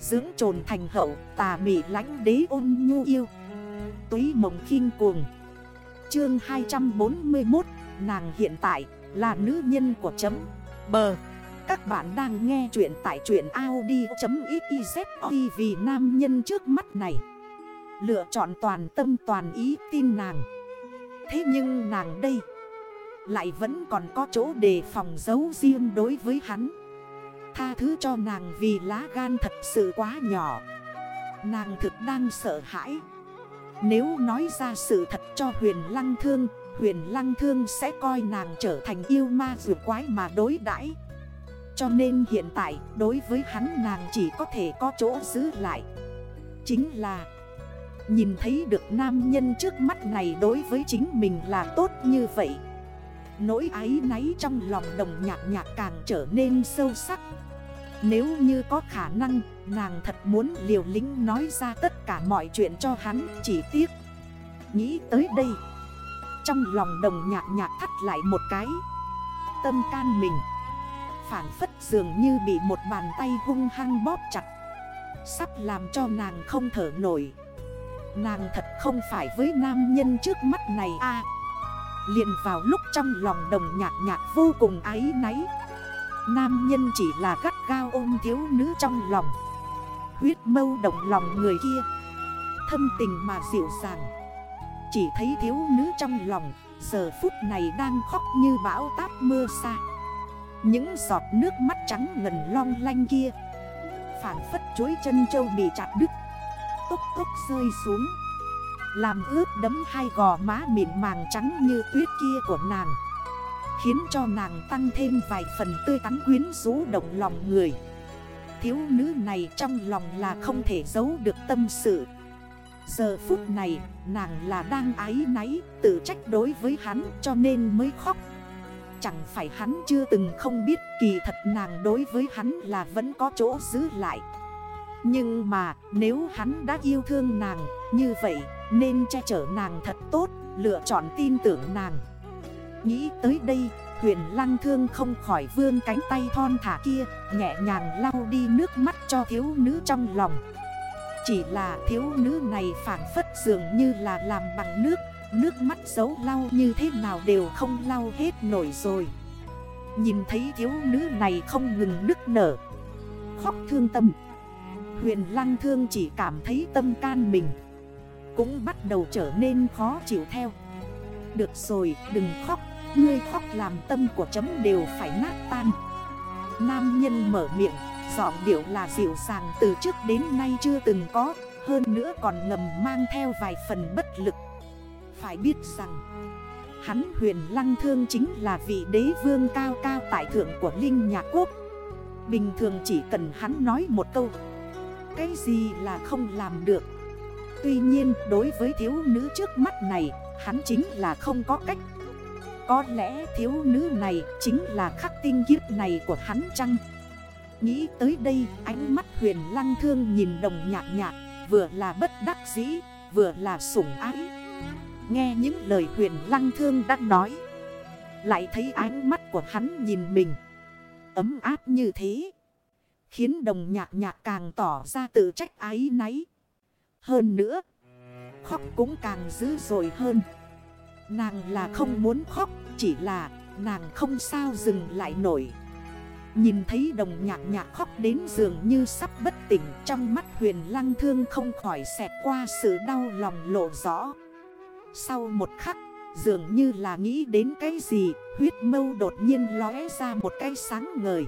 Dưỡng trồn thành hậu, tà mị lánh đế ôn nhu yêu. Túy mộng khinh cuồng. Chương 241 Nàng hiện tại là nữ nhân của chấm. Bờ, Các bạn đang nghe chuyện tại chuyện Audi.xyz Vì nam nhân trước mắt này. Lựa chọn toàn tâm toàn ý tin nàng. Thế nhưng nàng đây Lại vẫn còn có chỗ đề phòng giấu riêng đối với hắn. Tha thứ cho nàng vì lá gan thật sự quá nhỏ. Nàng thực đang sợ hãi. Nếu nói ra sự thật cho huyền lăng thương, Huyền lăng thương sẽ coi nàng trở thành yêu ma dù quái mà đối đãi. Cho nên hiện tại, đối với hắn nàng chỉ có thể có chỗ giữ lại. Chính là, Nhìn thấy được nam nhân trước mắt này đối với chính mình là tốt như vậy. Nỗi ái náy trong lòng đồng nhạc nhạc càng trở nên sâu sắc. Nếu như có khả năng, Nàng thật muốn liều lính nói ra tất cả mọi chuyện cho hắn, Chỉ tiếc. Nghĩ tới đây, Trong lòng đồng nhạc nhạc thắt lại một cái. Tâm can mình Phản phất dường như bị một bàn tay hung hăng bóp chặt. Sắp làm cho nàng không thở nổi. Nàng thật không phải với nam nhân trước mắt này a liền vào lúc trong lòng đồng nhạc nhạc vô cùng ái náy. Nam nhân chỉ là gắt gao ôm thiếu nữ trong lòng. Huyết mâu động lòng người kia. Thâm tình mà dịu dàng. Chỉ thấy thiếu nữ trong lòng, Giờ phút này đang khóc như bão táp mưa xa. Những giọt nước mắt trắng ngần long lanh kia. Phản phất chuối chân châu bị chặt đứt. Tốc tốc rơi xuống làm ướt đấm hai gò má mịn màng trắng như tuyết kia của nàng, Khiến cho nàng tăng thêm vài phần tươi tắn quyến rũ động lòng người. Thiếu nữ này trong lòng là không thể giấu được tâm sự. Giờ phút này, nàng là đang ái náy, Tự trách đối với hắn cho nên mới khóc. Chẳng phải hắn chưa từng không biết kỳ thật nàng đối với hắn là vẫn có chỗ giữ lại. Nhưng mà, nếu hắn đã yêu thương nàng như vậy, nên che chở nàng thật tốt, Lựa chọn tin tưởng nàng. Nghĩ tới đây, Huyền lăng thương không khỏi vươn cánh tay thon thả kia, Nhẹ nhàng lau đi nước mắt cho thiếu nữ trong lòng. Chỉ là thiếu nữ này phản phất dường như là làm bằng nước Nước mắt giấu lau như thế nào đều không lau hết nổi rồi. Nhìn thấy thiếu nữ này không ngừng nức nở. Khóc thương tâm. Huyền lăng thương chỉ cảm thấy tâm can mình. Cũng bắt đầu trở nên khó chịu theo. Được rồi, đừng khóc, Ngươi khóc làm tâm của chấm đều phải nát tan. Nam nhân mở miệng, Giọng điệu là dịu dàng từ trước đến nay chưa từng có, Hơn nữa còn ngầm mang theo vài phần bất lực. Phải biết rằng, Hắn huyền lăng thương chính là vị đế vương cao cao tại thượng của Linh Nhạc Quốc. Bình thường chỉ cần hắn nói một câu cái gì là không làm được. Tuy nhiên, đối với thiếu nữ trước mắt này, Hắn chính là không có cách. Có lẽ thiếu nữ này chính là khắc tinh kiếp này của hắn chăng? Nghĩ tới đây, ánh mắt huyền lăng thương nhìn đồng nhạc nhạc, Vừa là bất đắc dĩ, vừa là sủng ái. Nghe những lời huyền lăng thương đã nói, Lại thấy ánh mắt của hắn nhìn mình. Ấm áp như thế Khiến đồng nhạc nhạc càng tỏ ra tự trách ái náy. Hơn nữa, Khóc cũng càng dữ dội hơn. Nàng là không muốn khóc, Chỉ là nàng không sao dừng lại nổi. Nhìn thấy đồng nhạc nhạc khóc đến dường như sắp bất tỉnh, Trong mắt huyền lăng thương không khỏi xẹt qua sự đau lòng lộ rõ. Sau một khắc, Dường như là nghĩ đến cái gì, Huyết mâu đột nhiên lóe ra một cái sáng ngời.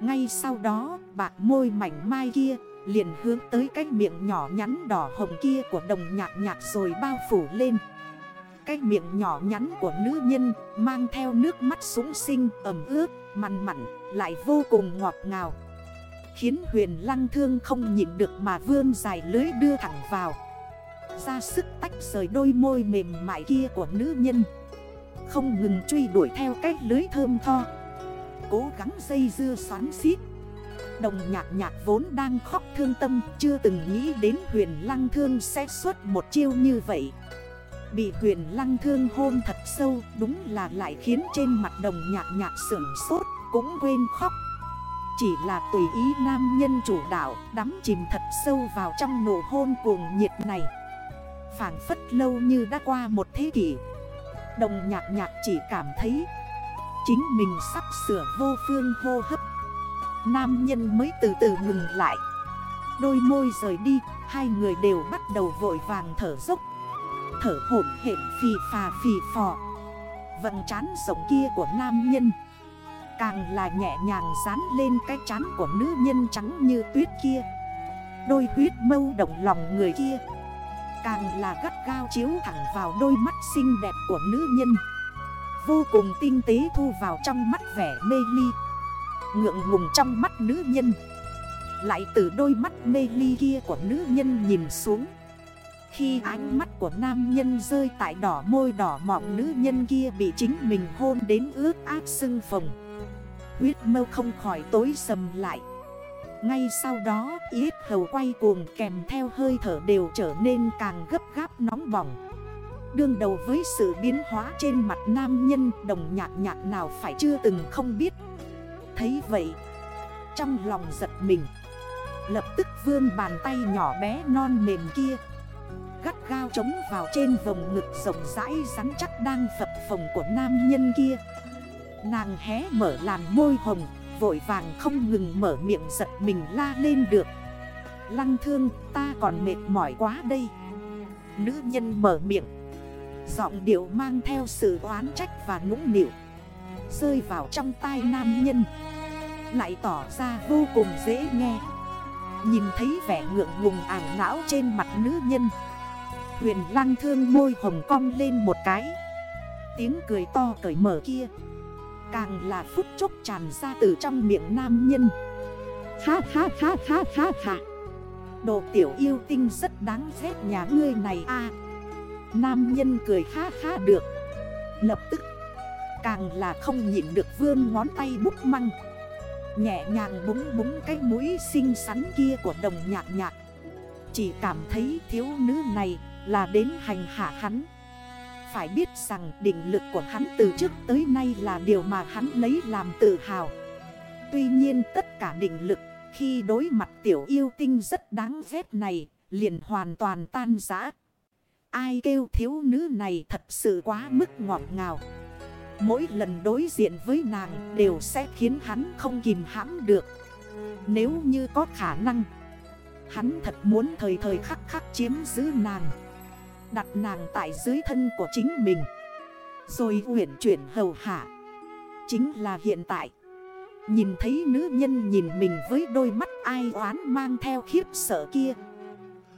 Ngay sau đó bạc môi mảnh mai kia Liền hướng tới cái miệng nhỏ nhắn đỏ hồng kia của đồng nhạc nhạc rồi bao phủ lên. Cái miệng nhỏ nhắn của nữ nhân mang theo nước mắt súng sinh ẩm ướt, mặn mặn, lại vô cùng ngọt ngào. Khiến huyền lăng thương không nhịn được mà vươn dài lưới đưa thẳng vào. Ra sức tách rời đôi môi mềm mại kia của nữ nhân. Không ngừng truy đuổi theo cái lưới thơm tho. Cố gắng dây dưa xoắn xít. Đồng nhạc nhạc vốn đang khóc thương tâm, Chưa từng nghĩ đến huyền lăng thương sẽ xuất một chiêu như vậy. Bị huyền lăng thương hôn thật sâu, Đúng là lại khiến trên mặt đồng nhạc nhạc sưởng sốt, Cũng quên khóc. Chỉ là tùy ý nam nhân chủ đạo, Đắm chìm thật sâu vào trong nụ hôn cuồng nhiệt này. Phản phất lâu như đã qua một thế kỷ. Đồng nhạc nhạc chỉ cảm thấy Chính mình sắp sửa vô phương hô hấp. Nam nhân mới từ từ ngừng lại. Đôi môi rời đi, Hai người đều bắt đầu vội vàng thở dốc. Thở hổn hển phì phà phì phò. Vận chán sống kia của nam nhân. Càng là nhẹ nhàng dán lên cái chán của nữ nhân trắng như tuyết kia. Đôi huyết mâu động lòng người kia. Càng là gắt gao chiếu thẳng vào đôi mắt xinh đẹp của nữ nhân. Vô cùng tinh tế thu vào trong mắt vẻ mê ly. Ngượng ngùng trong mắt nữ nhân. Lại từ đôi mắt mê ly kia của nữ nhân nhìn xuống. Khi ánh mắt của nam nhân rơi tại đỏ môi đỏ mọng nữ nhân kia bị chính mình hôn đến ướt áp sưng phồng. Huyết mâu không khỏi tối sầm lại. Ngay sau đó, yết hầu quay cuồng kèm theo hơi thở đều trở nên càng gấp gáp nóng bỏng. Đương đầu với sự biến hóa trên mặt nam nhân đồng nhạc nhạc nào phải chưa từng không biết. Thấy vậy, Trong lòng giật mình, Lập tức vươn bàn tay nhỏ bé non mềm kia, Gắt gao trống vào trên vòng ngực rộng rãi rắn chắc đang phập phồng của nam nhân kia. Nàng hé mở làn môi hồng, Vội vàng không ngừng mở miệng giật mình la lên được. Lăng thương, ta còn mệt mỏi quá đây. Nữ nhân mở miệng Giọng điệu mang theo sự oán trách và nũng nịu. Rơi vào trong tai nam nhân. Lại tỏ ra vô cùng dễ nghe. Nhìn thấy vẻ ngượng ngùng ảo não trên mặt nữ nhân. Huyền lăng thương môi hồng cong lên một cái. Tiếng cười to cởi mở kia. Càng là phút chốc tràn ra từ trong miệng nam nhân. Ha ha ha ha ha ha. Đồ tiểu yêu tinh rất đáng ghét nhà ngươi này a. Nam nhân cười ha ha được. Lập tức, Càng là không nhịn được vương ngón tay bút măng. Nhẹ nhàng búng búng cái mũi xinh xắn kia của đồng nhạc nhạc. Chỉ cảm thấy thiếu nữ này là đến hành hạ hắn. Phải biết rằng định lực của hắn từ trước tới nay là điều mà hắn lấy làm tự hào. Tuy nhiên tất cả định lực khi đối mặt tiểu yêu tinh rất đáng ghét này liền hoàn toàn tan giã Ai kêu thiếu nữ này thật sự quá mức ngọt ngào. Mỗi lần đối diện với nàng đều sẽ khiến hắn không kìm hãm được. Nếu như có khả năng, Hắn thật muốn thời thời khắc khắc chiếm giữ nàng, Đặt nàng tại dưới thân của chính mình, Rồi huyển chuyển hầu hạ. Chính là hiện tại, Nhìn thấy nữ nhân nhìn mình với đôi mắt ai oán mang theo khiếp sợ kia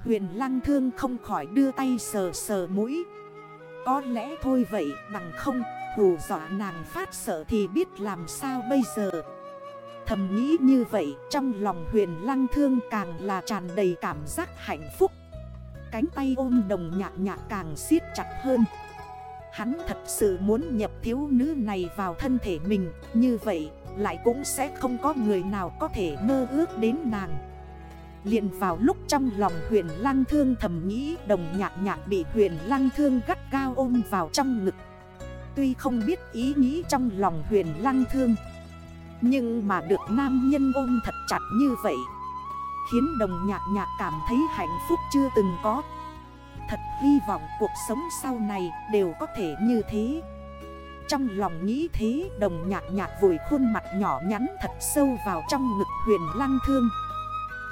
Huyền lăng thương không khỏi đưa tay sờ sờ mũi. Có lẽ thôi vậy, bằng không, hù dọa nàng phát sợ thì biết làm sao bây giờ. Thầm nghĩ như vậy, trong lòng huyền lăng thương càng là tràn đầy cảm giác hạnh phúc. Cánh tay ôm đồng nhạc nhạc càng siết chặt hơn. Hắn thật sự muốn nhập thiếu nữ này vào thân thể mình, Như vậy, lại cũng sẽ không có người nào có thể mơ ước đến nàng liền vào lúc trong lòng huyền lăng thương thầm nghĩ, đồng nhạc nhạc bị huyền lăng thương gắt cao ôm vào trong ngực. Tuy không biết ý nghĩ trong lòng huyền lăng thương, Nhưng mà được nam nhân ôm thật chặt như vậy, Khiến đồng nhạc nhạc cảm thấy hạnh phúc chưa từng có. Thật hy vọng cuộc sống sau này đều có thể như thế. Trong lòng nghĩ thế, đồng nhạc nhạc vùi khuôn mặt nhỏ nhắn thật sâu vào trong ngực huyền lăng thương.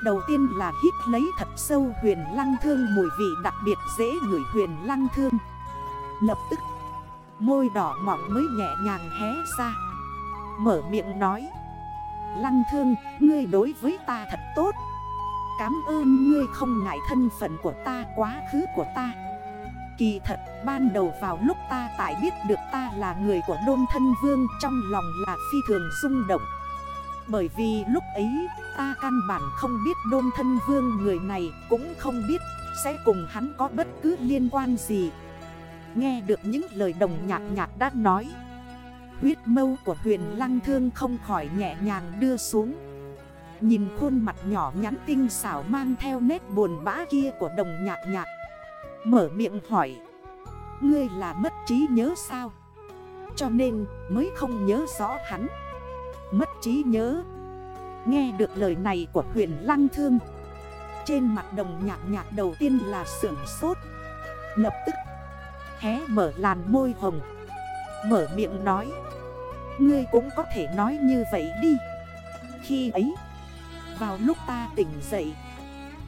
Đầu tiên là hít lấy thật sâu huyền lăng thương mùi vị đặc biệt dễ ngửi huyền lăng thương. Lập tức Môi đỏ mỏng mới nhẹ nhàng hé ra. Mở miệng nói Lăng thương, ngươi đối với ta thật tốt. Cám ơn ngươi không ngại thân phận của ta quá khứ của ta. Kỳ thật ban đầu vào lúc ta tại biết được ta là người của đôn thân vương Trong lòng là phi thường rung động. Bởi vì lúc ấy, ta căn bản không biết đôn thân vương người này Cũng không biết sẽ cùng hắn có bất cứ liên quan gì. Nghe được những lời đồng nhạc nhạc đã nói, Huyết mâu của huyền lăng thương không khỏi nhẹ nhàng đưa xuống. Nhìn khuôn mặt nhỏ nhắn tinh xảo mang theo nét buồn bã kia của đồng nhạc nhạc, Mở miệng hỏi, Ngươi là mất trí nhớ sao? Cho nên mới không nhớ rõ hắn. Mất trí nhớ. Nghe được lời này của huyền lăng thương, Trên mặt đồng nhạc nhạc đầu tiên là sưởng sốt. Lập tức, hé mở làn môi hồng, Mở miệng nói, Ngươi cũng có thể nói như vậy đi. Khi ấy, Vào lúc ta tỉnh dậy,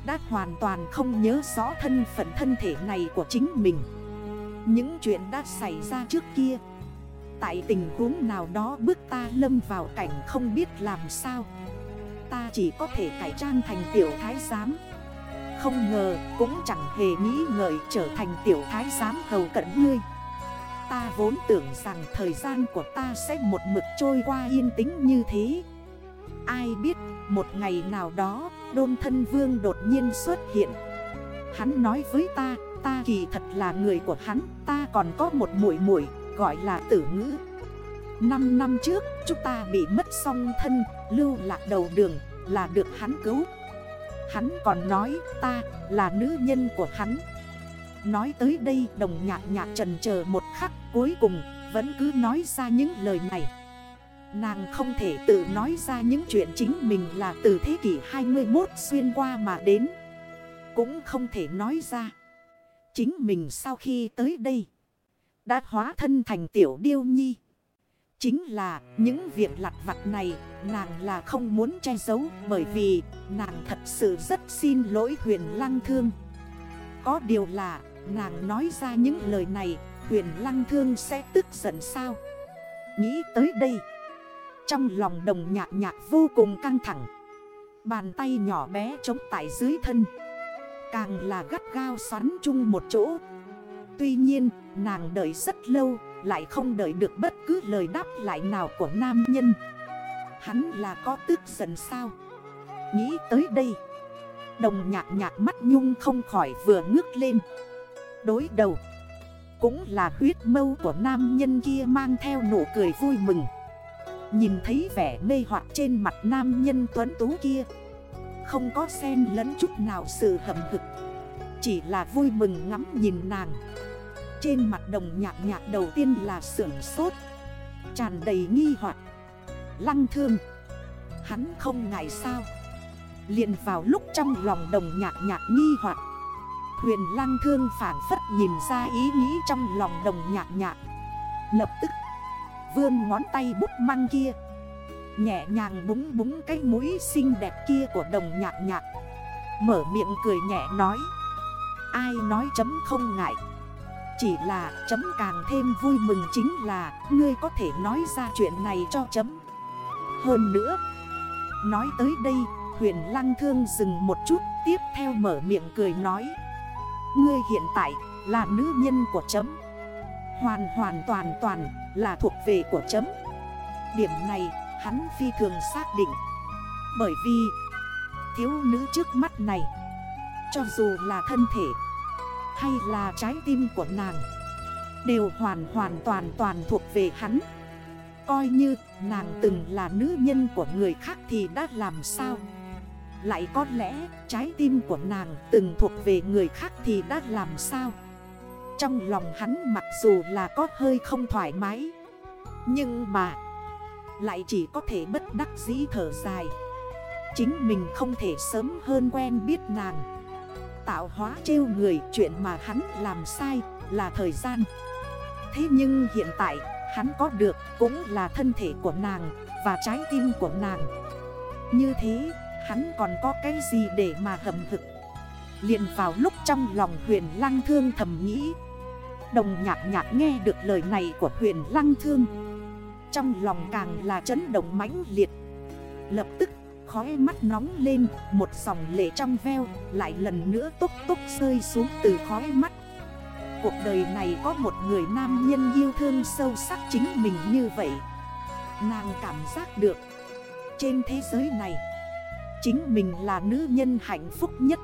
Đã hoàn toàn không nhớ rõ thân phận thân thể này của chính mình. Những chuyện đã xảy ra trước kia Tại tình huống nào đó bước ta lâm vào cảnh không biết làm sao. Ta chỉ có thể cải trang thành tiểu thái giám. Không ngờ cũng chẳng hề nghĩ ngợi trở thành tiểu thái giám hầu cận ngươi. Ta vốn tưởng rằng thời gian của ta sẽ một mực trôi qua yên tĩnh như thế. Ai biết, một ngày nào đó, đôn thân vương đột nhiên xuất hiện. Hắn nói với ta Ta kỳ thật là người của hắn, Ta còn có một mũi mũi gọi là tử ngữ. Năm năm trước, chúng ta bị mất song thân, Lưu lạc đầu đường là được hắn cứu. Hắn còn nói, ta là nữ nhân của hắn. Nói tới đây, đồng nhạc nhạc trần chờ một khắc, cuối cùng Vẫn cứ nói ra những lời này. Nàng không thể tự nói ra những chuyện chính mình là từ thế kỷ 21 xuyên qua mà đến. Cũng không thể nói ra. Chính mình sau khi tới đây đã hóa thân thành tiểu điêu nhi. Chính là những việc lặt vặt này, nàng là không muốn che giấu, Bởi vì nàng thật sự rất xin lỗi huyền lăng thương. Có điều là, nàng nói ra những lời này, Huyền lăng thương sẽ tức giận sao? Nghĩ tới đây, Trong lòng đồng nhạc nhạc vô cùng căng thẳng. Bàn tay nhỏ bé chống tại dưới thân. Càng là gắt gao xoắn chung một chỗ Tuy nhiên, nàng đợi rất lâu, Lại không đợi được bất cứ lời đáp lại nào của nam nhân. Hắn là có tức giận sao? Nghĩ tới đây, Đồng nhạc nhạc mắt nhung không khỏi vừa ngước lên. Đối đầu, Cũng là huyết mâu của nam nhân kia mang theo nụ cười vui mừng. Nhìn thấy vẻ mê hoặc trên mặt nam nhân tuấn tú kia, Không có sen lẫn chút nào sự hậm hực. Chỉ là vui mừng ngắm nhìn nàng. Trên mặt đồng nhạc nhạc đầu tiên là sưởng sốt, Tràn đầy nghi hoặc, Lăng thương. Hắn không ngại sao? Liền vào lúc trong lòng đồng nhạc nhạc nghi hoặc, Huyền lăng thương phản phất nhìn ra ý nghĩ trong lòng đồng nhạc nhạc. Lập tức, vươn ngón tay bút măng kia, Nhẹ nhàng búng búng cái mũi xinh đẹp kia của đồng nhạc nhạc. Mở miệng cười nhẹ nói Ai nói chấm không ngại? Chỉ là chấm càng thêm vui mừng chính là Ngươi có thể nói ra chuyện này cho chấm. Hơn nữa, Nói tới đây, huyền lăng thương dừng một chút, Tiếp theo mở miệng cười nói. Ngươi hiện tại là nữ nhân của chấm. Hoàn hoàn toàn toàn là thuộc về của chấm. Điểm này hắn phi thường xác định. Bởi vì thiếu nữ trước mắt này cho dù là thân thể hay là trái tim của nàng, Đều hoàn hoàn toàn toàn thuộc về hắn. Coi như nàng từng là nữ nhân của người khác thì đã làm sao? Lại có lẽ trái tim của nàng từng thuộc về người khác thì đã làm sao? Trong lòng hắn mặc dù là có hơi không thoải mái, Nhưng mà Lại chỉ có thể bất đắc dĩ thở dài. Chính mình không thể sớm hơn quen biết nàng. Tạo hóa trêu người, chuyện mà hắn làm sai là thời gian. Thế nhưng hiện tại, hắn có được cũng là thân thể của nàng và trái tim của nàng. Như thế, Hắn còn có cái gì để mà hầm hực? Liền vào lúc trong lòng huyền lăng thương thầm nghĩ. Đồng nhạc nhạc nghe được lời này của huyền lăng thương. Trong lòng càng là chấn động mãnh liệt. Lập tức khói mắt nóng lên, Một dòng lệ trong veo Lại lần nữa tốc tốc rơi xuống từ khói mắt. Cuộc đời này có một người nam nhân yêu thương sâu sắc chính mình như vậy. Nàng cảm giác được, Trên thế giới này, Chính mình là nữ nhân hạnh phúc nhất.